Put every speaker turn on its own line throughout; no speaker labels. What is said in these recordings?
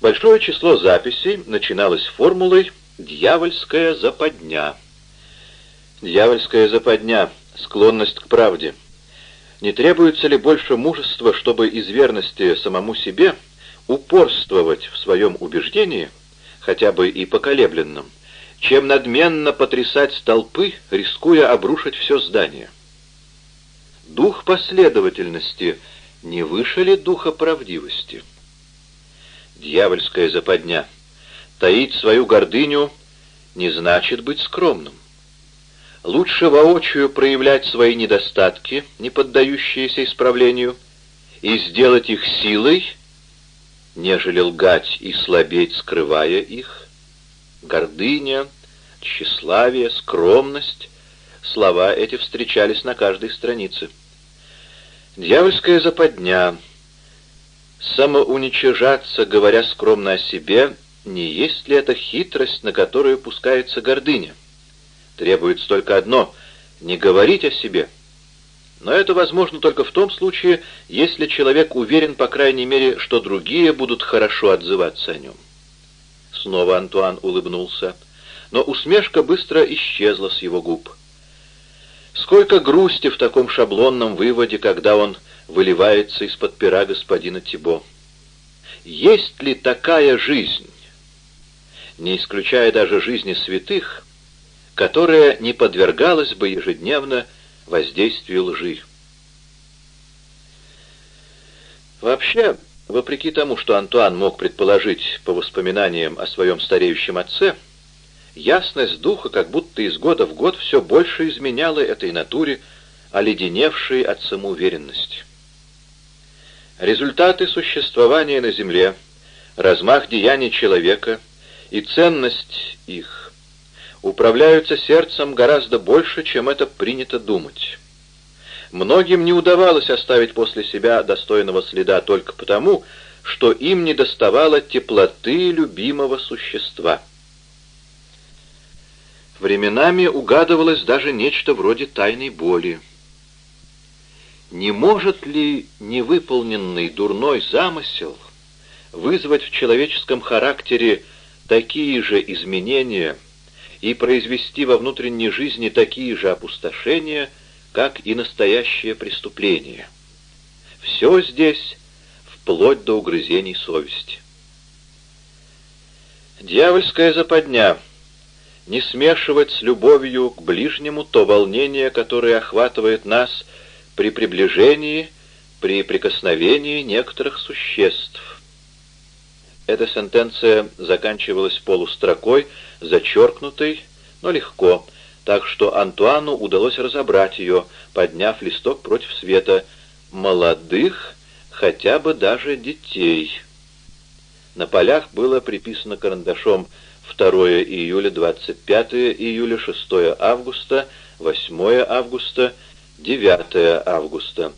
Большое число записей начиналось формулой «дьявольская западня». Дьявольская западня, склонность к правде. Не требуется ли больше мужества, чтобы из верности самому себе упорствовать в своем убеждении, хотя бы и поколебленном, чем надменно потрясать столпы, рискуя обрушить все здание? Дух последовательности не выше ли духа правдивости? Дьявольская западня. Таить свою гордыню не значит быть скромным. Лучше воочию проявлять свои недостатки, не поддающиеся исправлению, и сделать их силой, нежели лгать и слабеть, скрывая их. Гордыня, тщеславие, скромность — слова эти встречались на каждой странице. Дьявольская западня. Самоуничижаться, говоря скромно о себе, не есть ли это хитрость, на которую пускается гордыня? Требуется только одно — не говорить о себе. Но это возможно только в том случае, если человек уверен, по крайней мере, что другие будут хорошо отзываться о нем. Снова Антуан улыбнулся, но усмешка быстро исчезла с его губ. Сколько грусти в таком шаблонном выводе, когда он выливается из-под пера господина Тибо. Есть ли такая жизнь, не исключая даже жизни святых, которая не подвергалась бы ежедневно воздействию лжи. Вообще, вопреки тому, что Антуан мог предположить по воспоминаниям о своем стареющем отце, ясность духа как будто из года в год все больше изменяла этой натуре, оледеневшей от самоуверенности. Результаты существования на земле, размах деяний человека и ценность их управляются сердцем гораздо больше, чем это принято думать. Многим не удавалось оставить после себя достойного следа только потому, что им не доставало теплоты любимого существа. Временами угадывалось даже нечто вроде тайной боли. Не может ли невыполненный дурной замысел вызвать в человеческом характере такие же изменения, и произвести во внутренней жизни такие же опустошения, как и настоящее преступление. Все здесь вплоть до угрызений совести. Дьявольская западня — не смешивать с любовью к ближнему то волнение, которое охватывает нас при приближении, при прикосновении некоторых существ. Эта сентенция заканчивалась полустрокой, зачеркнутой, но легко, так что Антуану удалось разобрать ее, подняв листок против света «молодых, хотя бы даже детей». На полях было приписано карандашом 2 июля, 25 июля, 6 августа, 8 августа, 9 августа.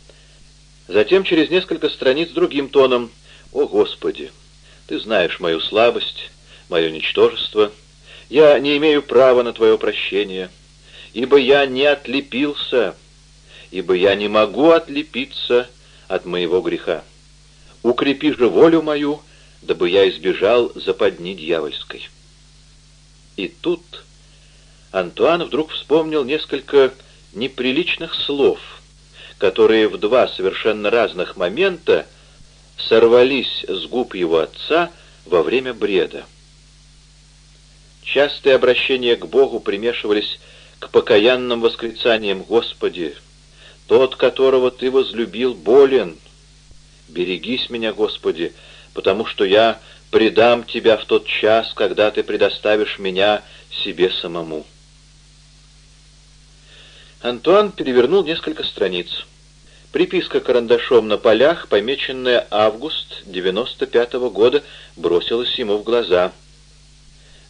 Затем через несколько страниц другим тоном «О, Господи! Ты знаешь мою слабость, мое ничтожество» я не имею права на твое прощение, ибо я не отлепился, ибо я не могу отлепиться от моего греха. Укрепи же волю мою, дабы я избежал западни дьявольской». И тут Антуан вдруг вспомнил несколько неприличных слов, которые в два совершенно разных момента сорвались с губ его отца во время бреда. Частые обращения к Богу примешивались к покаянным восклицаниям «Господи, тот, которого Ты возлюбил, болен. Берегись меня, Господи, потому что я предам Тебя в тот час, когда Ты предоставишь меня себе самому». Антуан перевернул несколько страниц. Приписка карандашом на полях, помеченная «Август 95 -го года», бросилась ему в глаза —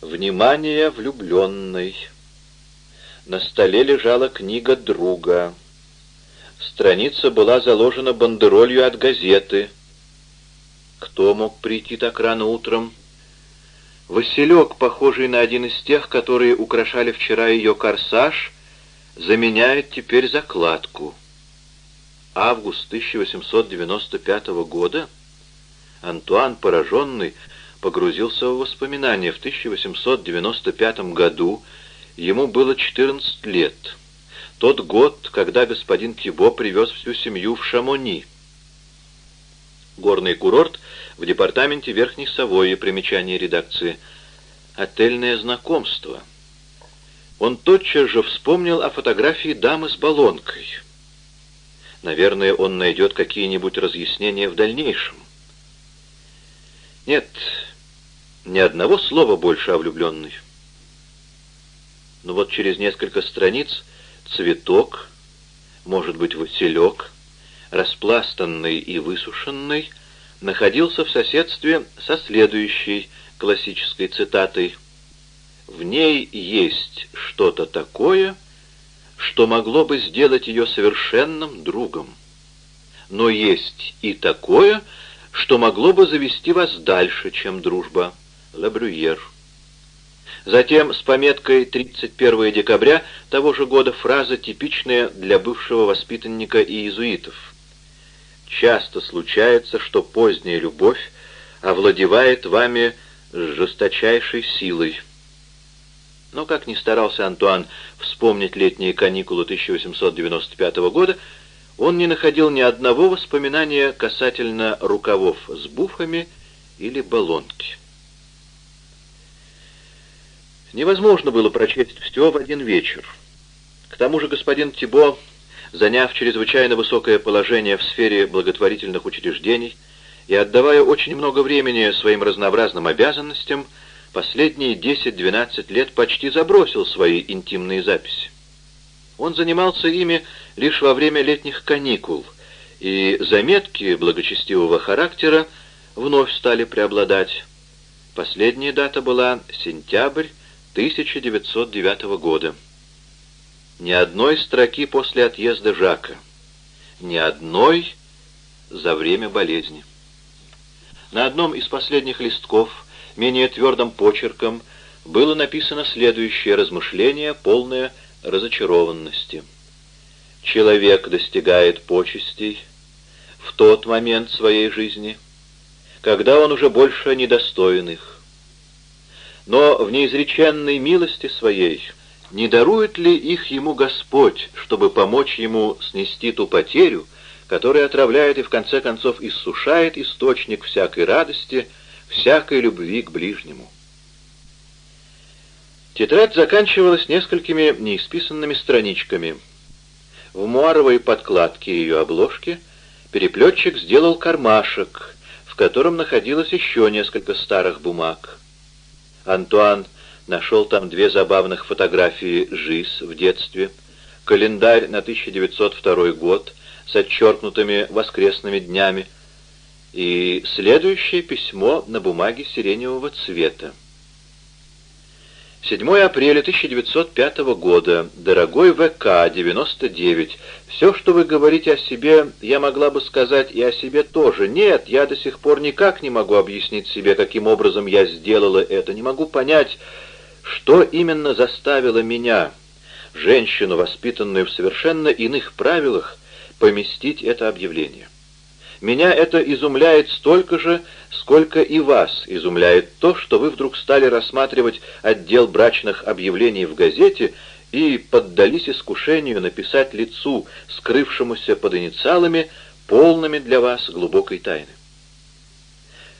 Внимание влюбленной. На столе лежала книга друга. Страница была заложена бандеролью от газеты. Кто мог прийти так рано утром? Василек, похожий на один из тех, которые украшали вчера ее корсаж, заменяет теперь закладку. Август 1895 года? Антуан, пораженный, погрузился в воспоминания. В 1895 году ему было 14 лет. Тот год, когда господин Тибо привез всю семью в Шамони. Горный курорт в департаменте Верхней Савойи, примечание редакции. Отельное знакомство. Он тотчас же вспомнил о фотографии дамы с баллонкой. Наверное, он найдет какие-нибудь разъяснения в дальнейшем. Нет, ни одного слова больше о влюбленной. Но вот через несколько страниц цветок, может быть, василек, распластанный и высушенный, находился в соседстве со следующей классической цитатой «В ней есть что-то такое, что могло бы сделать ее совершенным другом. Но есть и такое, что могло бы завести вас дальше, чем дружба. Лабрюер. Затем с пометкой 31 декабря того же года фраза, типичная для бывшего воспитанника иезуитов. «Часто случается, что поздняя любовь овладевает вами с жесточайшей силой». Но как ни старался Антуан вспомнить летние каникулы 1895 года, он не находил ни одного воспоминания касательно рукавов с буфами или баллонки. Невозможно было прочесть все в один вечер. К тому же господин Тибо, заняв чрезвычайно высокое положение в сфере благотворительных учреждений и отдавая очень много времени своим разнообразным обязанностям, последние 10-12 лет почти забросил свои интимные записи. Он занимался ими лишь во время летних каникул, и заметки благочестивого характера вновь стали преобладать. Последняя дата была сентябрь 1909 года. Ни одной строки после отъезда Жака, ни одной за время болезни. На одном из последних листков менее твердым почерком было написано следующее размышление, полное разочарованности. Человек достигает почестей в тот момент своей жизни, когда он уже больше недостоин их. Но в неизреченной милости своей не дарует ли их ему Господь, чтобы помочь ему снести ту потерю, которая отравляет и в конце концов иссушает источник всякой радости — всякой любви к ближнему. Тетрадь заканчивалась несколькими неисписанными страничками. В муаровой подкладке ее обложки переплетчик сделал кармашек, в котором находилось еще несколько старых бумаг. Антуан нашел там две забавных фотографии Жиз в детстве, календарь на 1902 год с отчеркнутыми воскресными днями, и следующее письмо на бумаге сиреневого цвета. 7 апреля 1905 года. Дорогой ВК, 99. Все, что вы говорите о себе, я могла бы сказать и о себе тоже. Нет, я до сих пор никак не могу объяснить себе, каким образом я сделала это. Не могу понять, что именно заставило меня, женщину, воспитанную в совершенно иных правилах, поместить это объявление. Меня это изумляет столько же, сколько и вас изумляет то, что вы вдруг стали рассматривать отдел брачных объявлений в газете и поддались искушению написать лицу, скрывшемуся под инициалами, полными для вас глубокой тайны.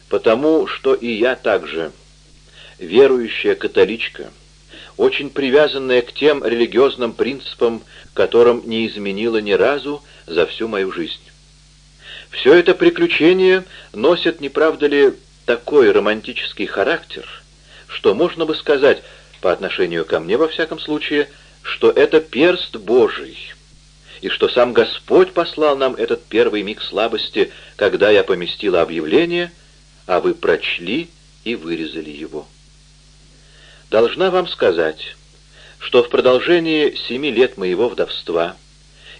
Потому что и я также, верующая католичка, очень привязанная к тем религиозным принципам, которым не изменила ни разу за всю мою жизнь. Все это приключение носит, не правда ли, такой романтический характер, что можно бы сказать, по отношению ко мне во всяком случае, что это перст Божий, и что сам Господь послал нам этот первый миг слабости, когда я поместила объявление, а вы прочли и вырезали его. Должна вам сказать, что в продолжении семи лет моего вдовства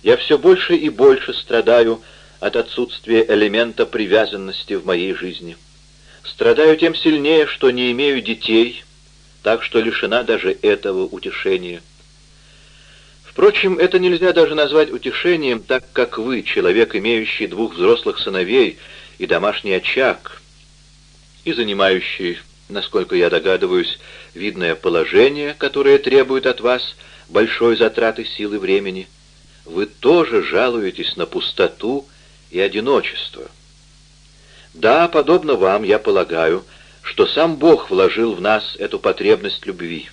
я все больше и больше страдаю от отсутствия элемента привязанности в моей жизни. Страдаю тем сильнее, что не имею детей, так что лишена даже этого утешения. Впрочем, это нельзя даже назвать утешением, так как вы, человек, имеющий двух взрослых сыновей и домашний очаг, и занимающий, насколько я догадываюсь, видное положение, которое требует от вас большой затраты силы времени, вы тоже жалуетесь на пустоту и одиночество. Да, подобно вам, я полагаю, что сам Бог вложил в нас эту потребность любви.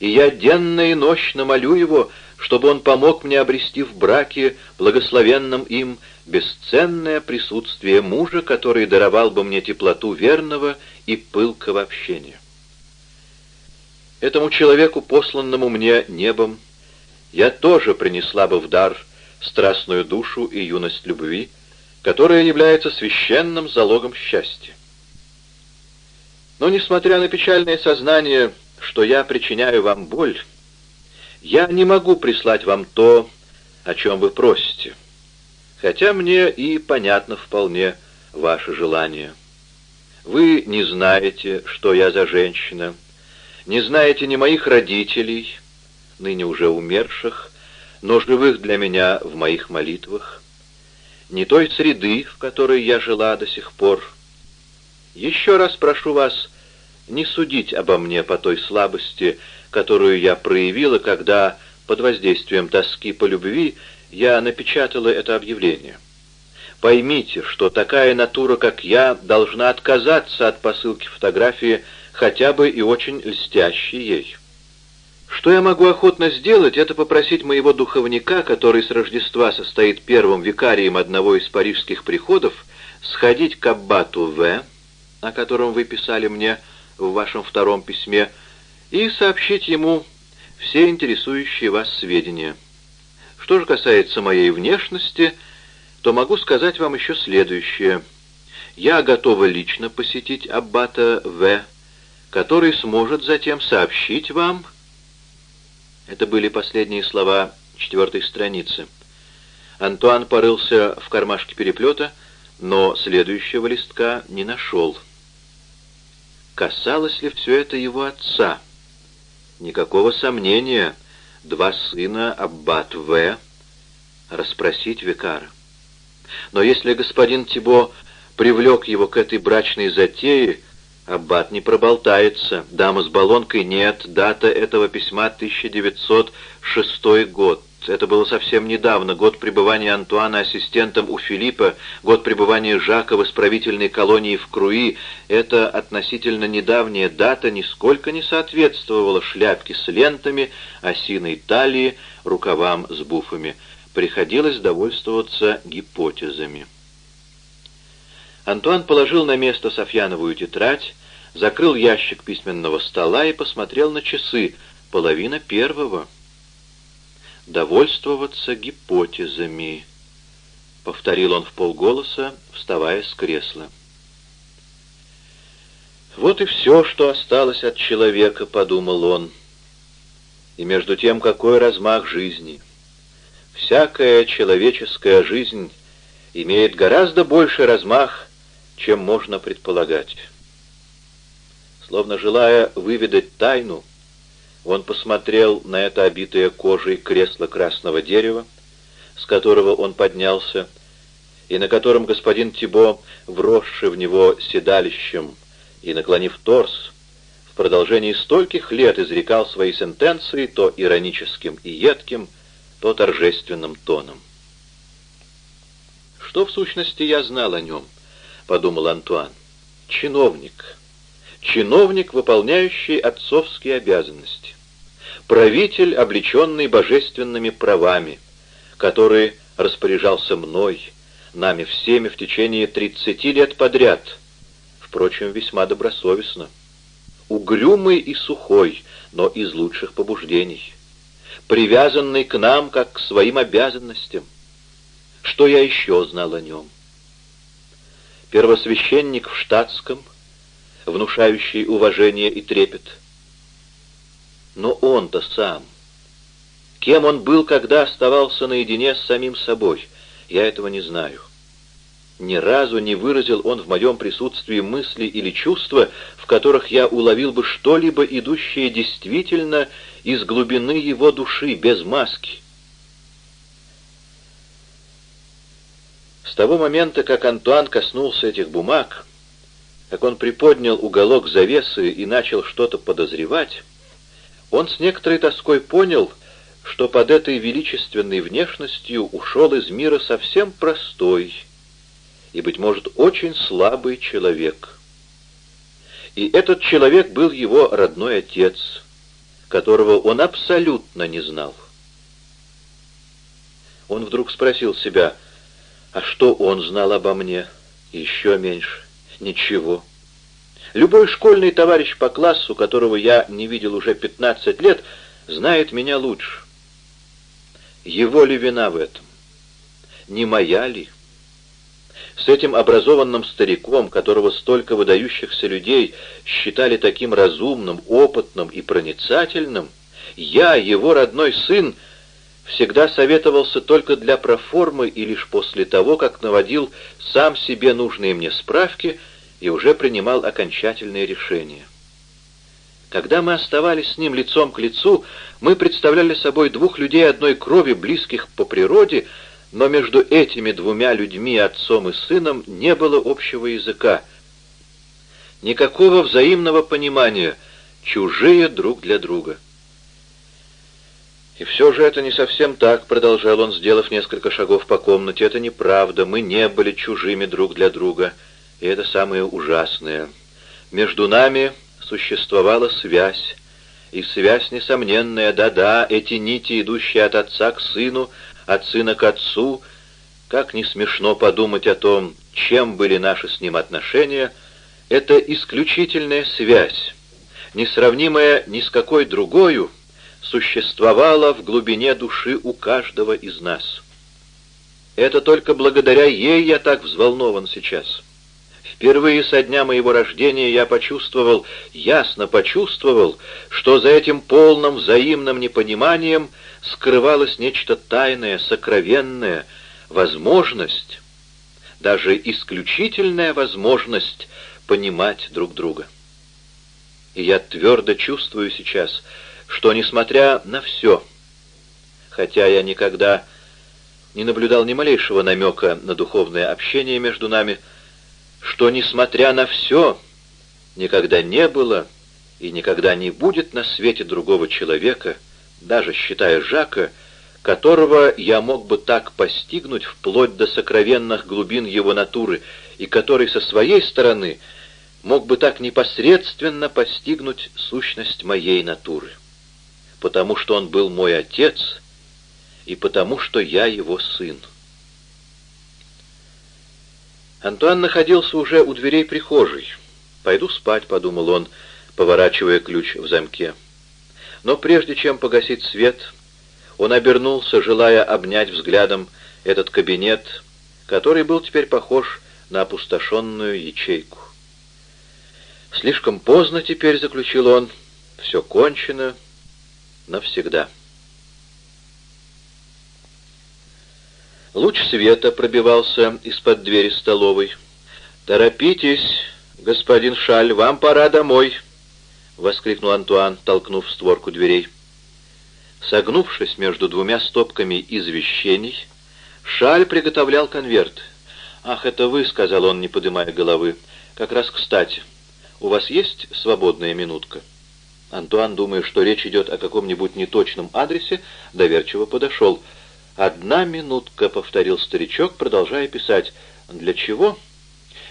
И я денно и нощно молю Его, чтобы Он помог мне обрести в браке, благословенном им, бесценное присутствие мужа, который даровал бы мне теплоту верного и пылкого общения. Этому человеку, посланному мне небом, я тоже принесла бы в дар страстную душу и юность любви, которая является священным залогом счастья. Но, несмотря на печальное сознание, что я причиняю вам боль, я не могу прислать вам то, о чем вы просите, хотя мне и понятно вполне ваше желание. Вы не знаете, что я за женщина, не знаете ни моих родителей, ныне уже умерших, но живых для меня в моих молитвах, ни той среды, в которой я жила до сих пор. Еще раз прошу вас не судить обо мне по той слабости, которую я проявила, когда, под воздействием тоски по любви, я напечатала это объявление. Поймите, что такая натура, как я, должна отказаться от посылки фотографии, хотя бы и очень льстящей ей. Что я могу охотно сделать, это попросить моего духовника, который с Рождества состоит первым викарием одного из парижских приходов, сходить к аббату В, о котором вы писали мне в вашем втором письме, и сообщить ему все интересующие вас сведения. Что же касается моей внешности, то могу сказать вам еще следующее. Я готова лично посетить аббата В., который сможет затем сообщить вам это были последние слова четвертой страницы. Антуан порылся в кармашке переплета, но следующего листка не нашел. Касалось ли все это его отца? Никакого сомнения. Два сына, аббат В. Расспросить викара. Но если господин Тибо привлек его к этой брачной затее, Аббат не проболтается. Дама с баллонкой нет. Дата этого письма 1906 год. Это было совсем недавно, год пребывания Антуана ассистентом у Филиппа, год пребывания Жака в исправительной колонии в Круи. Эта относительно недавняя дата нисколько не соответствовала шляпке с лентами, осиной талии, рукавам с буфами. Приходилось довольствоваться гипотезами. Антуан положил на место Софьяновую тетрадь, закрыл ящик письменного стола и посмотрел на часы. Половина первого. «Довольствоваться гипотезами», — повторил он в полголоса, вставая с кресла. «Вот и все, что осталось от человека», — подумал он. «И между тем, какой размах жизни! Всякая человеческая жизнь имеет гораздо больший размах, чем можно предполагать. Словно желая выведать тайну, он посмотрел на это обитое кожей кресло красного дерева, с которого он поднялся, и на котором господин Тибо, вросший в него седалищем и наклонив торс, в продолжении стольких лет изрекал свои сентенции то ироническим и едким, то торжественным тоном. Что в сущности я знал о нем? — подумал Антуан. «Чиновник. Чиновник, выполняющий отцовские обязанности. Правитель, облеченный божественными правами, который распоряжался мной, нами всеми в течение тридцати лет подряд, впрочем, весьма добросовестно. Угрюмый и сухой, но из лучших побуждений. Привязанный к нам, как к своим обязанностям. Что я еще знал о нем? Первосвященник в штатском, внушающий уважение и трепет. Но он-то сам. Кем он был, когда оставался наедине с самим собой, я этого не знаю. Ни разу не выразил он в моем присутствии мысли или чувства, в которых я уловил бы что-либо, идущее действительно из глубины его души, без маски. С того момента, как Антуан коснулся этих бумаг, как он приподнял уголок завесы и начал что-то подозревать, он с некоторой тоской понял, что под этой величественной внешностью ушел из мира совсем простой и, быть может, очень слабый человек. И этот человек был его родной отец, которого он абсолютно не знал. Он вдруг спросил себя, а что он знал обо мне? Еще меньше. Ничего. Любой школьный товарищ по классу, которого я не видел уже 15 лет, знает меня лучше. Его ли вина в этом? Не моя ли? С этим образованным стариком, которого столько выдающихся людей считали таким разумным, опытным и проницательным, я, его родной сын, всегда советовался только для проформы и лишь после того, как наводил сам себе нужные мне справки и уже принимал окончательные решения. Когда мы оставались с ним лицом к лицу, мы представляли собой двух людей одной крови, близких по природе, но между этими двумя людьми, отцом и сыном, не было общего языка. Никакого взаимного понимания, чужие друг для друга. «И все же это не совсем так», — продолжал он, сделав несколько шагов по комнате. «Это неправда, мы не были чужими друг для друга, и это самое ужасное. Между нами существовала связь, и связь несомненная, да-да, эти нити, идущие от отца к сыну, от сына к отцу, как не смешно подумать о том, чем были наши с ним отношения, это исключительная связь, несравнимая ни с какой другой, существовала в глубине души у каждого из нас. Это только благодаря ей я так взволнован сейчас. Впервые со дня моего рождения я почувствовал, ясно почувствовал, что за этим полным взаимным непониманием скрывалось нечто тайное, сокровенное, возможность, даже исключительная возможность понимать друг друга. И я твердо чувствую сейчас, что, несмотря на все, хотя я никогда не наблюдал ни малейшего намека на духовное общение между нами, — что, несмотря на все, никогда не было и никогда не будет на свете другого человека, даже считая Жака, которого я мог бы так постигнуть вплоть до сокровенных глубин его натуры, и который со своей стороны мог бы так непосредственно постигнуть сущность моей натуры, потому что он был мой отец и потому что я его сын. Антуан находился уже у дверей прихожей. «Пойду спать», — подумал он, поворачивая ключ в замке. Но прежде чем погасить свет, он обернулся, желая обнять взглядом этот кабинет, который был теперь похож на опустошенную ячейку. «Слишком поздно теперь», — заключил он, — «все кончено навсегда». Луч света пробивался из-под двери столовой. «Торопитесь, господин Шаль, вам пора домой!» — воскликнул Антуан, толкнув створку дверей. Согнувшись между двумя стопками извещений, Шаль приготовлял конверт. «Ах, это вы», — сказал он, не поднимая головы. «Как раз кстати. У вас есть свободная минутка?» Антуан, думая, что речь идет о каком-нибудь неточном адресе, доверчиво подошел. «Одна минутка», — повторил старичок, продолжая писать. «Для чего?»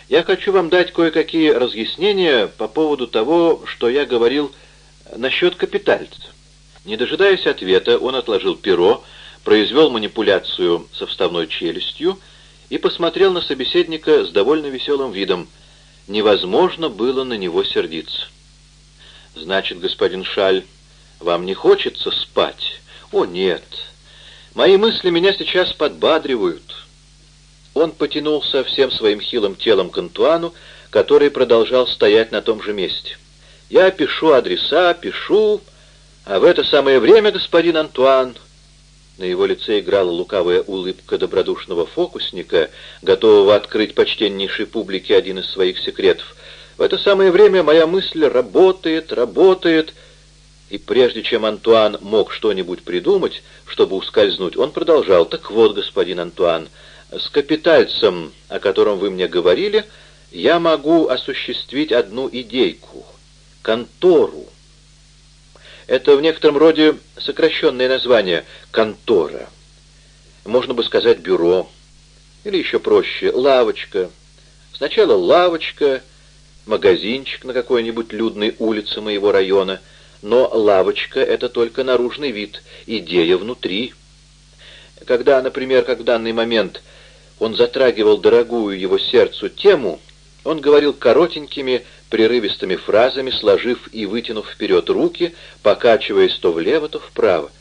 «Я хочу вам дать кое-какие разъяснения по поводу того, что я говорил насчет капитальца». Не дожидаясь ответа, он отложил перо, произвел манипуляцию со вставной челюстью и посмотрел на собеседника с довольно веселым видом. Невозможно было на него сердиться. «Значит, господин Шаль, вам не хочется спать?» «О, нет!» Мои мысли меня сейчас подбадривают. Он потянулся всем своим хилым телом к Антуану, который продолжал стоять на том же месте. «Я пишу адреса, пишу, а в это самое время, господин Антуан...» На его лице играла лукавая улыбка добродушного фокусника, готового открыть почтеннейшей публике один из своих секретов. «В это самое время моя мысль работает, работает...» И прежде чем Антуан мог что-нибудь придумать, чтобы ускользнуть, он продолжал. «Так вот, господин Антуан, с капитальцем, о котором вы мне говорили, я могу осуществить одну идейку — контору. Это в некотором роде сокращенное название «контора». Можно бы сказать «бюро». Или еще проще — «лавочка». Сначала лавочка, магазинчик на какой-нибудь людной улице моего района, но лавочка — это только наружный вид, идея внутри. Когда, например, как в данный момент он затрагивал дорогую его сердцу тему, он говорил коротенькими, прерывистыми фразами, сложив и вытянув вперед руки, покачиваясь то влево, то вправо.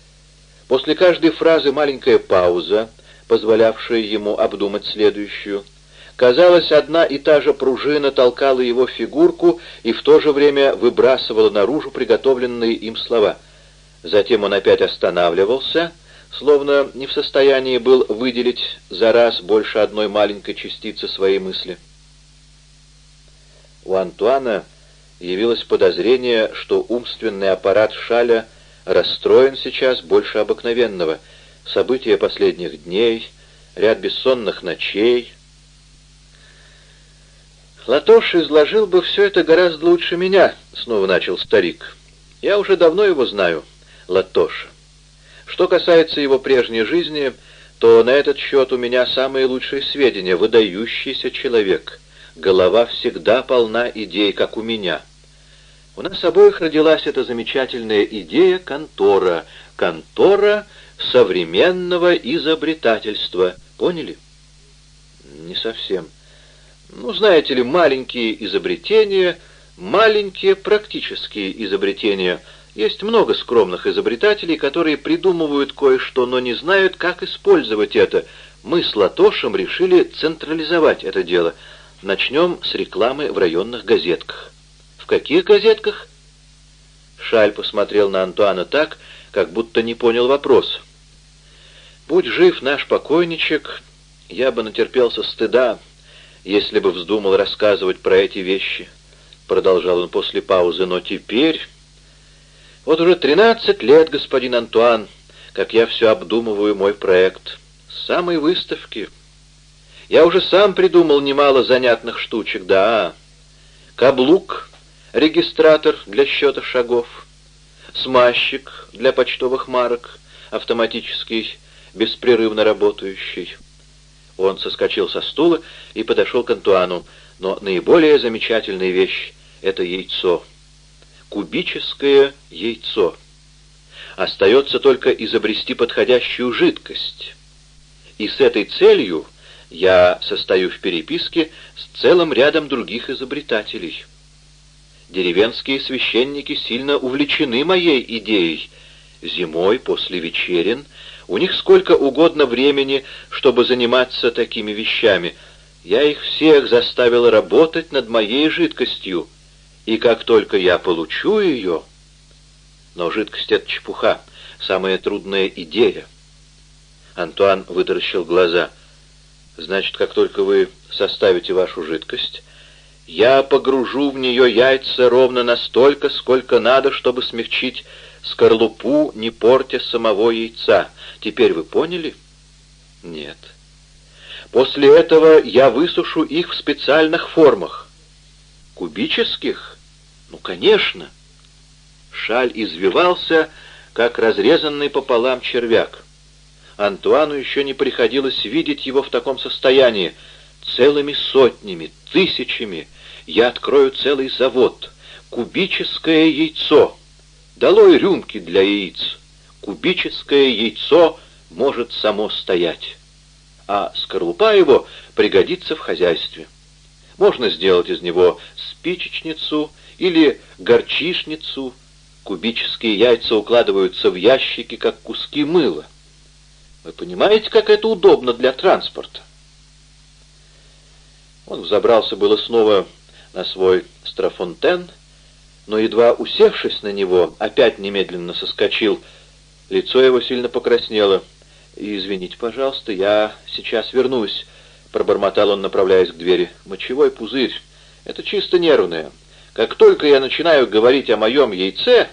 После каждой фразы маленькая пауза, позволявшая ему обдумать следующую. Казалось, одна и та же пружина толкала его фигурку и в то же время выбрасывала наружу приготовленные им слова. Затем он опять останавливался, словно не в состоянии был выделить за раз больше одной маленькой частицы своей мысли. У Антуана явилось подозрение, что умственный аппарат Шаля расстроен сейчас больше обыкновенного. События последних дней, ряд бессонных ночей. «Латош изложил бы все это гораздо лучше меня», — снова начал старик. «Я уже давно его знаю, Латоша. Что касается его прежней жизни, то на этот счет у меня самые лучшие сведения. Выдающийся человек. Голова всегда полна идей, как у меня. У нас обоих родилась эта замечательная идея контора. Контора современного изобретательства. Поняли? Не совсем. Ну, знаете ли, маленькие изобретения, маленькие практические изобретения — есть много скромных изобретателей, которые придумывают кое-что, но не знают, как использовать это. Мы с Латошем решили централизовать это дело. Начнем с рекламы в районных газетках. В каких газетках? Шаль посмотрел на Антуана так, как будто не понял вопрос. «Будь жив наш покойничек, я бы натерпелся стыда, если бы вздумал рассказывать про эти вещи», — продолжал он после паузы, — «но теперь...» Вот уже тринадцать лет, господин Антуан, как я все обдумываю мой проект. С самой выставки. Я уже сам придумал немало занятных штучек, да. Каблук, регистратор для счета шагов, смазчик для почтовых марок, автоматический, беспрерывно работающий. Он соскочил со стула и подошел к Антуану, но наиболее замечательная вещь — это яйцо — кубическое яйцо. Остается только изобрести подходящую жидкость. И с этой целью я состою в переписке с целым рядом других изобретателей. Деревенские священники сильно увлечены моей идеей. Зимой, после вечерин, у них сколько угодно времени, чтобы заниматься такими вещами. Я их всех заставил работать над моей жидкостью — и как только я получу ее... Но жидкость — это чепуха, самая трудная идея. Антуан вытаращил глаза. Значит, как только вы составите вашу жидкость, я погружу в нее яйца ровно настолько, сколько надо, чтобы смягчить скорлупу, не портя самого яйца. Теперь вы поняли? Нет. После этого я высушу их в специальных формах. Кубических? Ну, конечно. Шаль извивался, как разрезанный пополам червяк. Антуану еще не приходилось видеть его в таком состоянии. Целыми сотнями, тысячами я открою целый завод. Кубическое яйцо. Долой рюмки для яиц. Кубическое яйцо может само стоять. А скорлупа его пригодится в хозяйстве. Можно сделать из него спичечницу или горчишницу. Кубические яйца укладываются в ящики, как куски мыла. Вы понимаете, как это удобно для транспорта? Он взобрался было снова на свой страфонтен, но, едва усевшись на него, опять немедленно соскочил. Лицо его сильно покраснело. «Извините, пожалуйста, я сейчас вернусь», — пробормотал он, направляясь к двери. «Мочевой пузырь. Это чисто нервное. Как только я начинаю говорить о моем яйце,